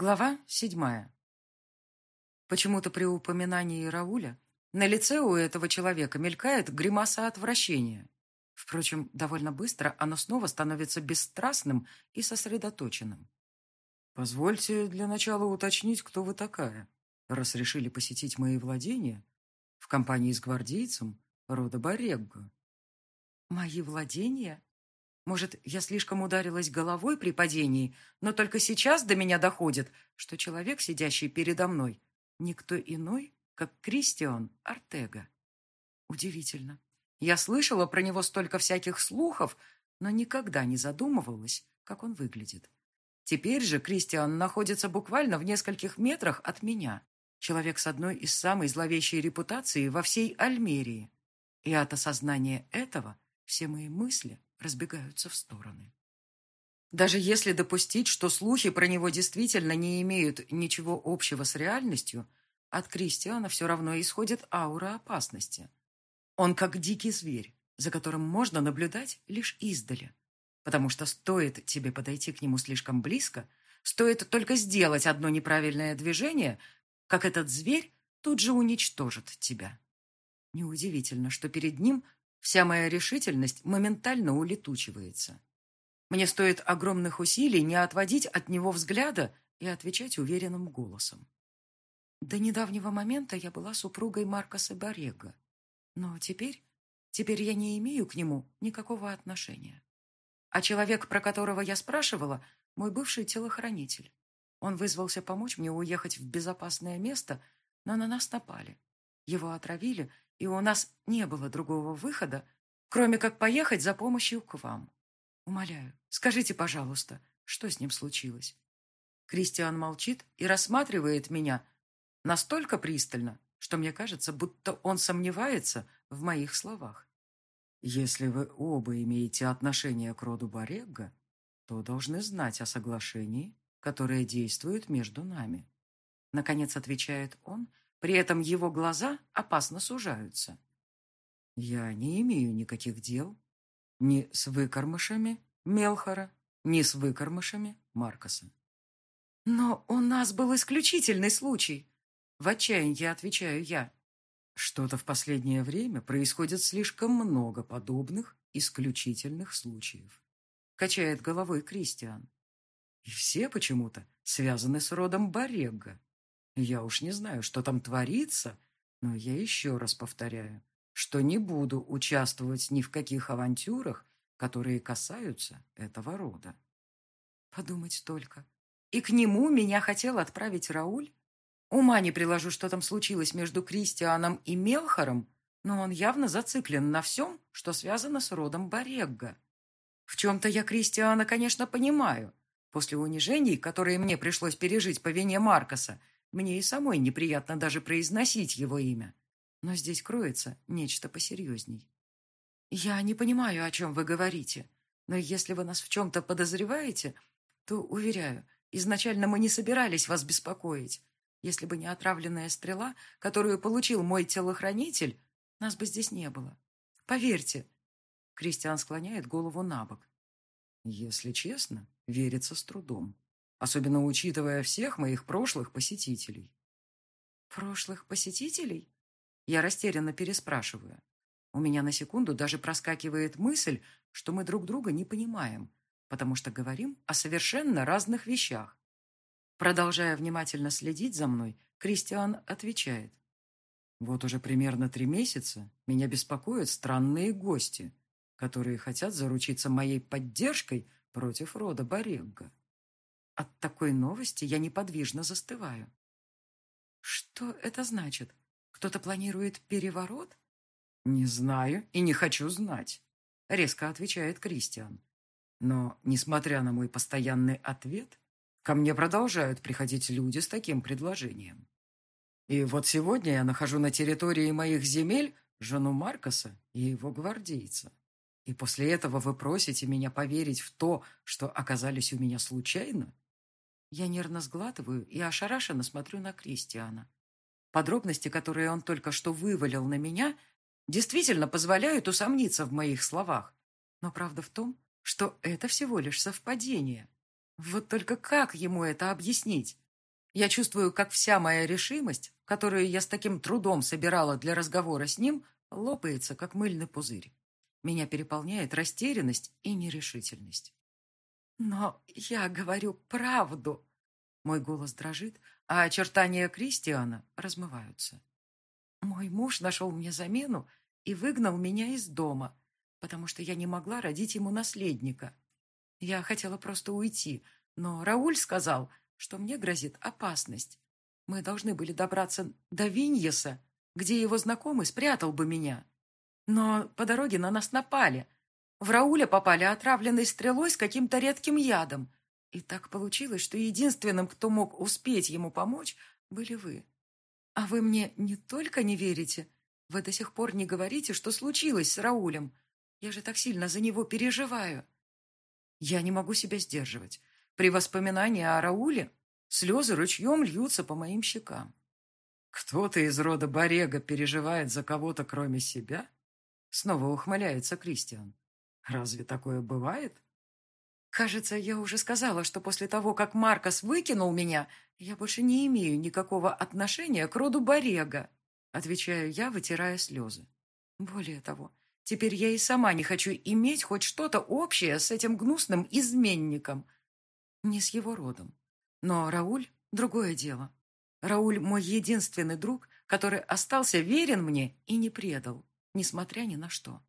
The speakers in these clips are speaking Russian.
Глава седьмая. Почему-то при упоминании Рауля на лице у этого человека мелькает гримаса отвращения. Впрочем, довольно быстро оно снова становится бесстрастным и сосредоточенным. «Позвольте для начала уточнить, кто вы такая, раз решили посетить мои владения в компании с гвардейцем рода Борегго». «Мои владения?» Может, я слишком ударилась головой при падении, но только сейчас до меня доходит, что человек, сидящий передо мной, никто иной, как Кристиан Артега. Удивительно. Я слышала про него столько всяких слухов, но никогда не задумывалась, как он выглядит. Теперь же Кристиан находится буквально в нескольких метрах от меня. Человек с одной из самой зловещей репутации во всей Альмерии. И от осознания этого все мои мысли разбегаются в стороны. Даже если допустить, что слухи про него действительно не имеют ничего общего с реальностью, от Кристиана все равно исходит аура опасности. Он как дикий зверь, за которым можно наблюдать лишь издали. Потому что стоит тебе подойти к нему слишком близко, стоит только сделать одно неправильное движение, как этот зверь тут же уничтожит тебя. Неудивительно, что перед ним Вся моя решительность моментально улетучивается. Мне стоит огромных усилий не отводить от него взгляда и отвечать уверенным голосом. До недавнего момента я была супругой Маркоса Барега. Но теперь, теперь я не имею к нему никакого отношения. А человек, про которого я спрашивала, мой бывший телохранитель. Он вызвался помочь мне уехать в безопасное место, но на нас напали. Его отравили, и у нас не было другого выхода, кроме как поехать за помощью к вам. Умоляю, скажите, пожалуйста, что с ним случилось?» Кристиан молчит и рассматривает меня настолько пристально, что мне кажется, будто он сомневается в моих словах. «Если вы оба имеете отношение к роду Борегга, то должны знать о соглашении, которое действует между нами». Наконец отвечает он, при этом его глаза опасно сужаются. Я не имею никаких дел ни с выкормышами Мелхора, ни с выкормышами Маркоса. Но у нас был исключительный случай. В отчаянии отвечаю я. Что-то в последнее время происходит слишком много подобных исключительных случаев. Качает головой Кристиан. И все почему-то связаны с родом Барегга. Я уж не знаю, что там творится, но я еще раз повторяю, что не буду участвовать ни в каких авантюрах, которые касаются этого рода. Подумать только. И к нему меня хотел отправить Рауль? Ума не приложу, что там случилось между Кристианом и Мелхором, но он явно зациклен на всем, что связано с родом Барегга. В чем-то я Кристиана, конечно, понимаю. После унижений, которые мне пришлось пережить по вине Маркоса, мне и самой неприятно даже произносить его имя. Но здесь кроется нечто посерьезней. Я не понимаю, о чем вы говорите, но если вы нас в чем-то подозреваете, то, уверяю, изначально мы не собирались вас беспокоить. Если бы не отравленная стрела, которую получил мой телохранитель, нас бы здесь не было. Поверьте. Кристиан склоняет голову на бок. Если честно, верится с трудом особенно учитывая всех моих прошлых посетителей. Прошлых посетителей? Я растерянно переспрашиваю. У меня на секунду даже проскакивает мысль, что мы друг друга не понимаем, потому что говорим о совершенно разных вещах. Продолжая внимательно следить за мной, Кристиан отвечает. Вот уже примерно три месяца меня беспокоят странные гости, которые хотят заручиться моей поддержкой против рода Борегга. От такой новости я неподвижно застываю. Что это значит? Кто-то планирует переворот? Не знаю и не хочу знать, резко отвечает Кристиан. Но, несмотря на мой постоянный ответ, ко мне продолжают приходить люди с таким предложением. И вот сегодня я нахожу на территории моих земель жену Маркоса и его гвардейца. И после этого вы просите меня поверить в то, что оказались у меня случайно? Я нервно сглатываю и ошарашенно смотрю на Кристиана. Подробности, которые он только что вывалил на меня, действительно позволяют усомниться в моих словах. Но правда в том, что это всего лишь совпадение. Вот только как ему это объяснить? Я чувствую, как вся моя решимость, которую я с таким трудом собирала для разговора с ним, лопается, как мыльный пузырь. Меня переполняет растерянность и нерешительность. «Но я говорю правду!» Мой голос дрожит, а очертания Кристиана размываются. Мой муж нашел мне замену и выгнал меня из дома, потому что я не могла родить ему наследника. Я хотела просто уйти, но Рауль сказал, что мне грозит опасность. Мы должны были добраться до Виньеса, где его знакомый спрятал бы меня. Но по дороге на нас напали. В Рауля попали отравленной стрелой с каким-то редким ядом. И так получилось, что единственным, кто мог успеть ему помочь, были вы. А вы мне не только не верите, вы до сих пор не говорите, что случилось с Раулем. Я же так сильно за него переживаю. Я не могу себя сдерживать. При воспоминании о Рауле слезы ручьем льются по моим щекам. Кто-то из рода Борега переживает за кого-то, кроме себя? Снова ухмыляется Кристиан. Разве такое бывает? Кажется, я уже сказала, что после того, как Маркос выкинул меня, я больше не имею никакого отношения к роду Борега, отвечаю я, вытирая слезы. Более того, теперь я и сама не хочу иметь хоть что-то общее с этим гнусным изменником. Не с его родом. Но Рауль — другое дело. Рауль — мой единственный друг, который остался верен мне и не предал, несмотря ни на что.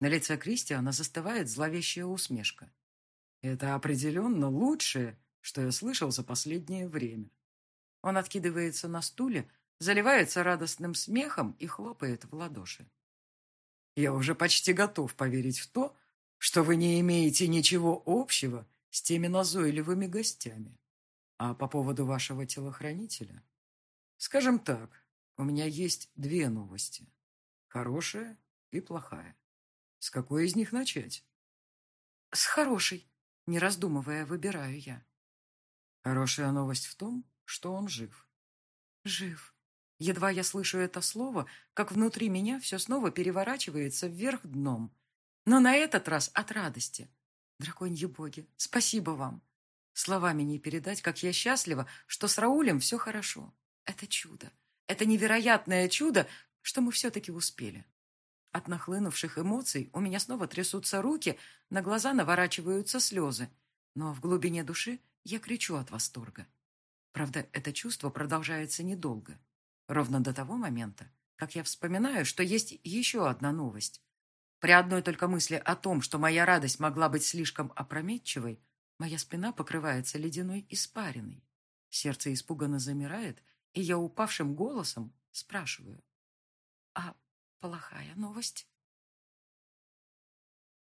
На лице Кристиана застывает зловещая усмешка. Это определенно лучшее, что я слышал за последнее время. Он откидывается на стуле, заливается радостным смехом и хлопает в ладоши. Я уже почти готов поверить в то, что вы не имеете ничего общего с теми назойливыми гостями. А по поводу вашего телохранителя? Скажем так, у меня есть две новости. Хорошая и плохая. С какой из них начать? С хорошей, не раздумывая, выбираю я. Хорошая новость в том, что он жив. Жив. Едва я слышу это слово, как внутри меня все снова переворачивается вверх дном. Но на этот раз от радости. Драконьи боги, спасибо вам. Словами не передать, как я счастлива, что с Раулем все хорошо. Это чудо. Это невероятное чудо, что мы все-таки успели. От нахлынувших эмоций у меня снова трясутся руки, на глаза наворачиваются слезы. Но в глубине души я кричу от восторга. Правда, это чувство продолжается недолго. Ровно до того момента, как я вспоминаю, что есть еще одна новость. При одной только мысли о том, что моя радость могла быть слишком опрометчивой, Моя спина покрывается ледяной испариной. Сердце испуганно замирает, и я упавшим голосом спрашиваю. «А плохая новость?»